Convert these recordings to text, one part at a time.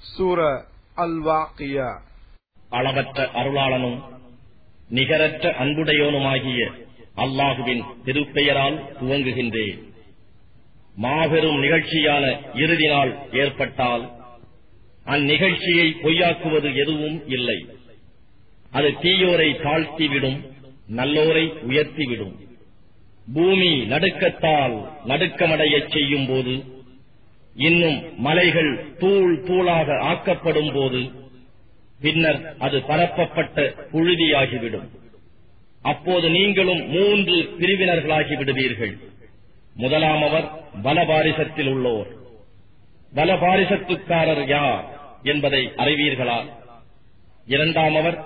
சூர அல் வாக்கியா அளவற்ற அருளாளனும் நிகரற்ற அன்புடையோனுமாகிய அல்லாஹுவின் திருப்பெயரால் துவங்குகின்றேன். மாபெரும் நிகழ்ச்சியான இறுதி நாள் ஏற்பட்டால் அந்நிகழ்ச்சியை பொய்யாக்குவது எதுவும் இல்லை. அது தீயோரை தாழ்த்திவிடும் நல்லோரை உயர்த்திவிடும். பூமி நடுக்கத்தால் நடுக்கமடையச் செய்யும் போது இன்னும் மலைகள் தூள் தூளாக ஆக்கப்படும் போது பின்னர் அது பரப்பப்பட்ட புழுதியாகிவிடும். அப்போது நீங்களும் மூன்று பிரிவினர்களாகி விடுவீர்கள் முதலாமவர் பலபாரிசத்தில் உள்ளோர். பலபாரிசத்துக்காரர் யார் என்பதை அறிவீர்களா? இரண்டாமவர்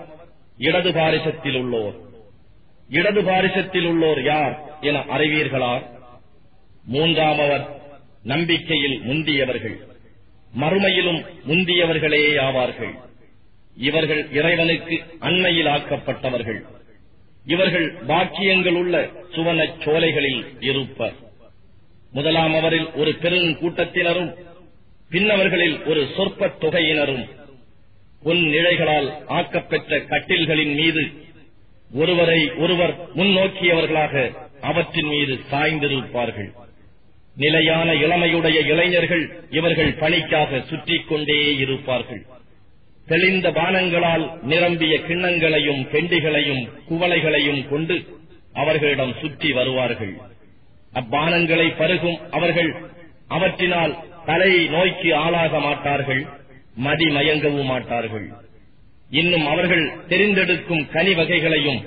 இடது பாரிசத்தில் உள்ளோர். இடது பாரிசத்தில் உள்ளோர் யார் என அறிவீர்களா? மூன்றாமவர் நம்பிக்கையில் முந்தியவர்கள் மறுமையிலும் முந்தியவர்களே ஆவார்கள். இவர்கள் இறைவனுக்கு அண்மையில் ஆக்கப்பட்டவர்கள். இவர்கள் பாக்கியங்கள் உள்ள சுவனச் சோலைகளில் இருப்பர். முதலாம் அவரில் ஒரு பெருங்கூட்டத்தினரும் பின்னவர்களில் ஒரு சொற்ப தொகையினரும் பொன் நிழைகளால் ஆக்கப்பெற்ற கட்டில்களின் மீது ஒருவரை ஒருவர் முன்னோக்கியவர்களாக அவற்றின் மீது சாய்ந்திருப்பார்கள். நிலையான இளமையுடைய இளைஞர்கள் இவர்கள் பணிக்காக சுற்றிக் கொண்டே இருப்பார்கள். தெளிந்த பானங்களால் நிரம்பிய கிண்ணங்களையும் பெண்டிகளையும் குவளைகளையும் கொண்டு அவர்களிடம் சுற்றி வருவார்கள். அப்பானங்களை பருகும் அவர்கள் அவற்றினால் தலை நோய்க்கு ஆளாக மாட்டார்கள் மதிமயங்கவும் மாட்டார்கள். இன்னும் அவர்கள் தெரிந்தெடுக்கும் கனி வகைகளையும்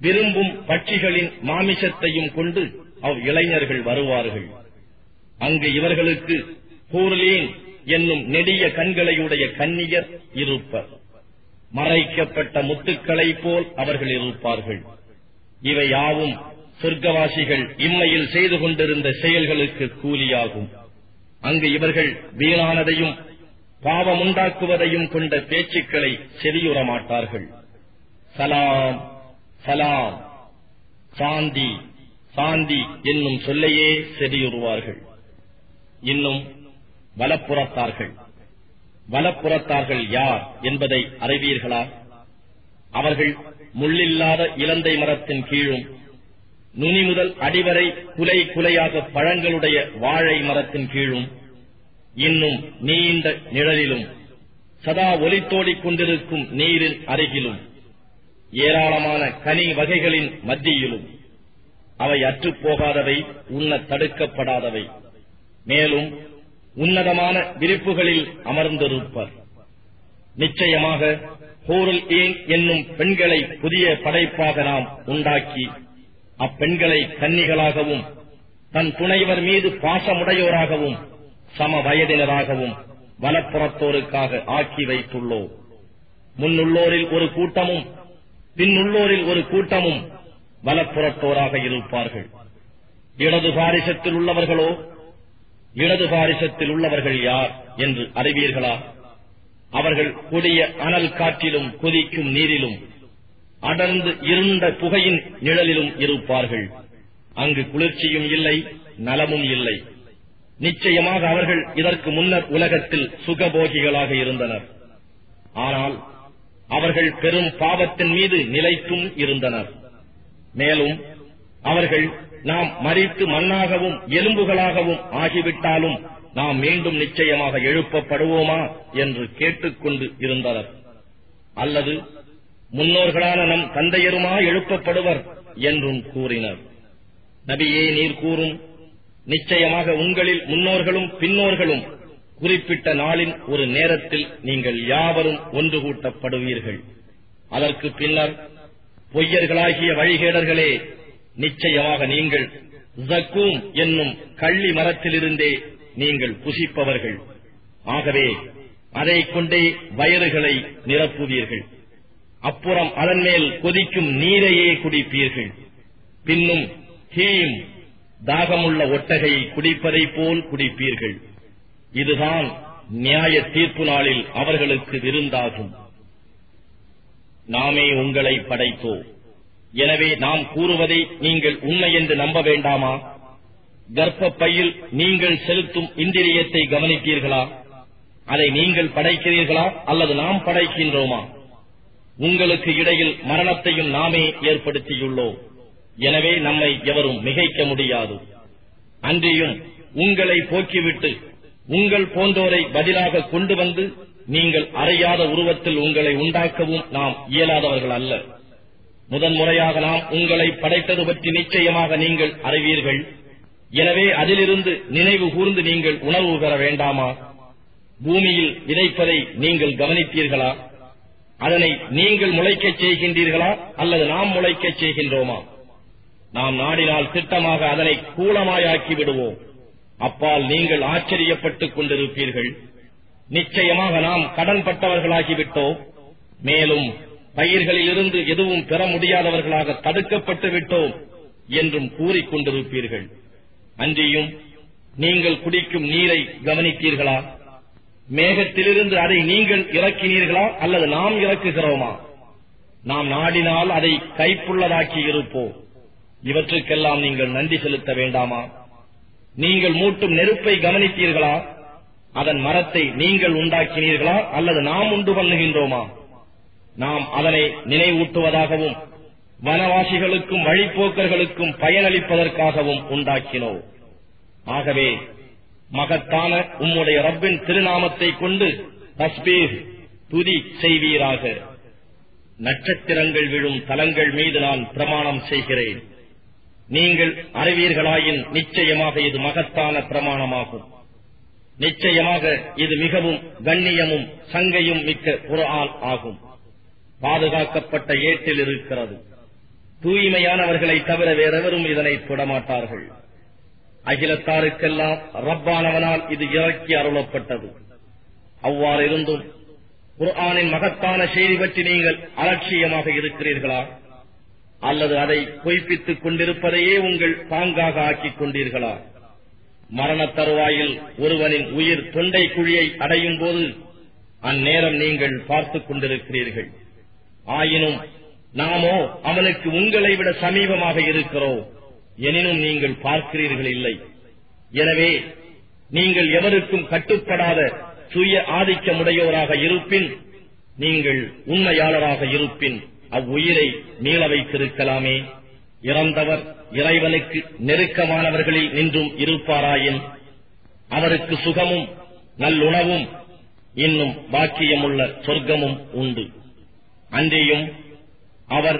விரும்பும் பட்சிகளின் மாமிசத்தையும் கொண்டு அவ் இளைஞர்கள் வருவார்கள். அங்கு இவர்களுக்கு கூர்லீன் என்னும் நெடிய கண்களையுடைய கன்னியர் இருப்பர். மறைக்கப்பட்ட முத்துக்களைப் போல் அவர்கள் இருப்பார்கள். இவை யாவும் சொர்க்கவாசிகள் இம்மையில் செய்து கொண்டிருந்த செயல்களுக்கு கூலியாகும். அங்கு இவர்கள் வீணானதையும் பாவமுண்டாக்குவதையும் கொண்ட பேச்சுக்களை செவியுற மாட்டார்கள் சலாம் சலாம் சாந்தி சாந்தி என்னும் சொல்லையே செவியுறுவார்கள். இன்னும் வலப்புறத்தார்கள். வலப்புறத்தார்கள் யார் என்பதை அறிவீர்களா? அவர்கள் முள்ளில்லாத இலந்தை மரத்தின் கீழும் நுனி முதல் அடிவரை குலை குலையாக பழங்களுடைய வாழை மரத்தின் கீழும் இன்னும் நீண்ட நிழலிலும் சதா ஒலித்தோடிக் கொண்டிருக்கும் நீரின் அருகிலும் ஏராளமான கனி வகைகளின் மத்தியிலும். அவை அற்றுப்போகாதவை உண்ண தடுக்கப்படாதவை. மேலும் உன்னதமான விரிப்புகளில் அமர்ந்திருப்பர். நிச்சயமாக ஹோருல் ஏன் என்னும் பெண்களை புதிய படைப்பாக நாம் உண்டாக்கி அப்பெண்களை கன்னிகளாகவும் தன் துணைவர் மீது பாசமுடையோராகவும் சம வயதினராகவும் வனப்புறத்தோருக்காக ஆக்கி வைத்துள்ளோம். முன்னுள்ளோரில் ஒரு கூட்டமும் பின்னுள்ளோரில் ஒரு கூட்டமும் வலப்புறத்தோராக இருப்பார்கள். இடது பாரிசத்தில் உள்ளவர்களோ இடது பாரிசத்தில் உள்ளவர்கள் யார் என்று அறிவீர்களா? அவர்கள் கொடிய அனல் காற்றிலும் கொதிக்கும் நீரிலும் அடர்ந்து இருண்ட புகையின் நிழலிலும் இருப்பார்கள். அங்கு குளிர்ச்சியும் இல்லை நலமும் இல்லை. நிச்சயமாக அவர்கள் இதற்கு முன்னர் உலகத்தில் சுகபோகிகளாக இருந்தனர். ஆனால் அவர்கள் பெரும் பாவத்தின் மீது நிலைத்தும் இருந்தனர். மேலும் அவர்கள் நாம் மறித்து மண்ணாகவும் எலும்புகளாகவும் ஆகிவிட்டாலும் நாம் மீண்டும் நிச்சயமாக எழுப்பப்படுவோமா என்று கேட்டுக்கொண்டு இருந்தனர் அல்லது முன்னோர்களான நம் தந்தையருமா எழுப்பப்படுவர் என்றும் கூறினர். நபியே நீர் கூறும் நிச்சயமாக உங்களில் முன்னோர்களும் பின்னோர்களும் குறிப்பிட்ட நாளின் ஒரு நேரத்தில் நீங்கள் யாவரும் ஒன்று கூட்டப்படுவீர்கள். அதற்கு பின்னர் பொய்யர்களாகிய வழிகேடர்களே நிச்சயமாக நீங்கள் ஜக்கூம் என்னும் கள்ளி மரத்திலிருந்தே நீங்கள் புசிப்பவர்கள். ஆகவே அதை கொண்டே வயறுகளை நிரப்புவீர்கள். அப்புறம் அதன் மேல் கொதிக்கும் நீரையே குடிப்பீர்கள். பின்னும் ஹீம் தாகமுள்ள ஒட்டகையை குடிப்பதைப் போல் குடிப்பீர்கள். இதுதான் நியாய தீர்ப்பு நாளில் அவர்களுக்கு விருந்தாகும். நாமே உங்களை படைத்தோம். எனவே நாம் கூறுவதை நீங்கள் உண்மை என்று நம்ப வேண்டாமா? கர்ப்பப்பையில் நீங்கள் செலுத்தும் இந்திரியத்தை கவனித்தீர்களா? அதை நீங்கள் படைக்கிறீர்களா? அல்லது நாம் படைக்கின்றோமா? உங்களுக்கு இடையில் மரணத்தையும் நாமே ஏற்படுத்தியுள்ளோம். எனவே நம்மை எவரும் மிகைக்க முடியாது. அன்றியும் உங்களை போக்கிவிட்டு உங்கள் போன்றோரை பதிலாக கொண்டு வந்து நீங்கள் அறியாத உருவத்தில் உங்களை உண்டாக்கவும் நாம் இயலாதவர்கள் அல்ல. முதன்முறையாக நாம் உங்களை படைத்தது பற்றி நிச்சயமாக நீங்கள் அறிவீர்கள். எனவே அதிலிருந்து நினைவு கூர்ந்து நீங்கள் உணர்வு பெற வேண்டாமா? பூமியில் விதைப்பதை நீங்கள் கவனித்தீர்களா? அதனை நீங்கள் முளைக்கச் செய்கின்றீர்களா? அல்லது நாம் முளைக்கச் செய்கின்றோமா? நாம் நாடினால் திட்டமாக அதனை கூலமாயாக்கி விடுவோம். அப்பால் நீங்கள் ஆச்சரியப்பட்டுக் கொண்டிருப்பீர்கள். நிச்சயமாக நாம் கடன்பட்டவர்களாகிவிட்டோம். மேலும் பயிர்களில் பயிர்களிலிருந்து எதுவும் பெற முடியாதவர்களாக தடுக்கப்பட்டு விட்டோம் என்றும் கூறிக்கொண்டிருப்பீர்கள் அன்றியும் நீங்கள் குடிக்கும் நீரை கவனித்தீர்களா? மேகத்திலிருந்து அதை நீங்கள் இறக்கினீர்களா? அல்லது நாம் இறக்குகிறோமா? நாம் நாடினால் அதை கைப்புள்ளதாக்கி இருப்போம். இவற்றுக்கெல்லாம் நீங்கள் நன்றி செலுத்த வேண்டாமா? நீங்கள் மூட்டும் நெருப்பை கவனித்தீர்களா? அதன் மரத்தை நீங்கள் உண்டாக்கினீர்களா? அல்லது நாம் உண்டு பண்ணுகின்றோமா? நாம் அதனை நினைவூட்டுவதாகவும் வனவாசிகளுக்கும் வழிப்போக்கர்களுக்கும் பயனளிப்பதற்காகவும் உண்டாக்கினோம். ஆகவே மகத்தான உம்முடைய ரப்பின் திருநாமத்தை கொண்டு தஸ்பீர் துதி செய்வீராக. நட்சத்திரங்கள் விழும் தலங்கள் மீது நான் பிரமாணம் செய்கிறேன். நீங்கள் அறிவீர்களாயின் நிச்சயமாக இது மகத்தான பிரமாணமாகும். நிச்சயமாக இது மிகவும் கண்ணியமும் சங்கையும் மிக்க குர்ஆன் ஆகும். பாதுகாக்கப்பட்ட ஏட்டில் இருக்கிறது. தூய்மையானவர்களை தவிர வேறெவரும் இதனை தொடமாட்டார்கள். அகிலத்தாருக்கெல்லாம் ரப்பானவனால் இது இறக்கி அருளப்பட்டது. அவ்வாறு இருந்தும் குர்ஆனின் மகத்தான செய்தி பற்றி நீங்கள் அலட்சியமாக இருக்கிறீர்களா? அல்லது அதை பொய்ப்பித்துக் கொண்டிருப்பதையே உங்கள் பாங்காக ஆக்கிக் கொண்டீர்களா? மரணத் தருவாயில் ஒருவனின் உயிர் தொண்டை குழியை அடையும் போது அந்நேரம் நீங்கள் பார்த்துக் கொண்டிருக்கிறீர்கள். ஆயினும் நாமோ அவனுக்கு உங்களை விட சமீபமாக இருக்கிறோம். எனினும் நீங்கள் பார்க்கிறீர்கள் இல்லை. எனவே நீங்கள் எவருக்கும் கட்டுப்படாத சுய ஆதிக்கமுடையோராக இருப்பின் நீங்கள் உண்மையாளராக இருப்பின் அவ்வுயிரை மீள வைத்திருக்கலாமே. இறந்தவர் இறைவனுக்கு நெருக்கமானவர்களில் நின்றும் இருப்பாராயின் அவருக்கு சுகமும் நல்லுணவும் இன்னும் பாக்கியமுள்ள சொர்க்கமும் உண்டு. அன்றியும் அவர்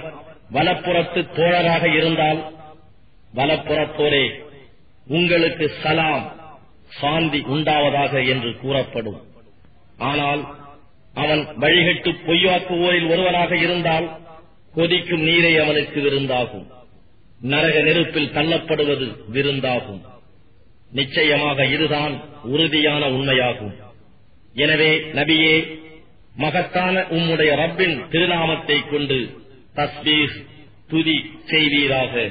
வலப்புறத்து தோழராக இருந்தால் வலப்புறத்தோரே உங்களுக்கு சலாம் சாந்தி உண்டாவதாக என்று கூறப்படும். ஆனால் அவன் வழிகட்டு பொய்யாக்குவோரில் ஒருவனாக இருந்தால் கொதிக்கும் நீரை அவனுக்கு விருந்தாகும். நரக நெருப்பில் தள்ளப்படுவது விருந்தாகும். நிச்சயமாக இதுதான் உறுதியான உண்மையாகும். எனவே நபியே மகத்தான உம்முடைய ரப்பின் திருநாமத்தை கொண்டு தஸ்பீஸ் துதி செய்வீராக.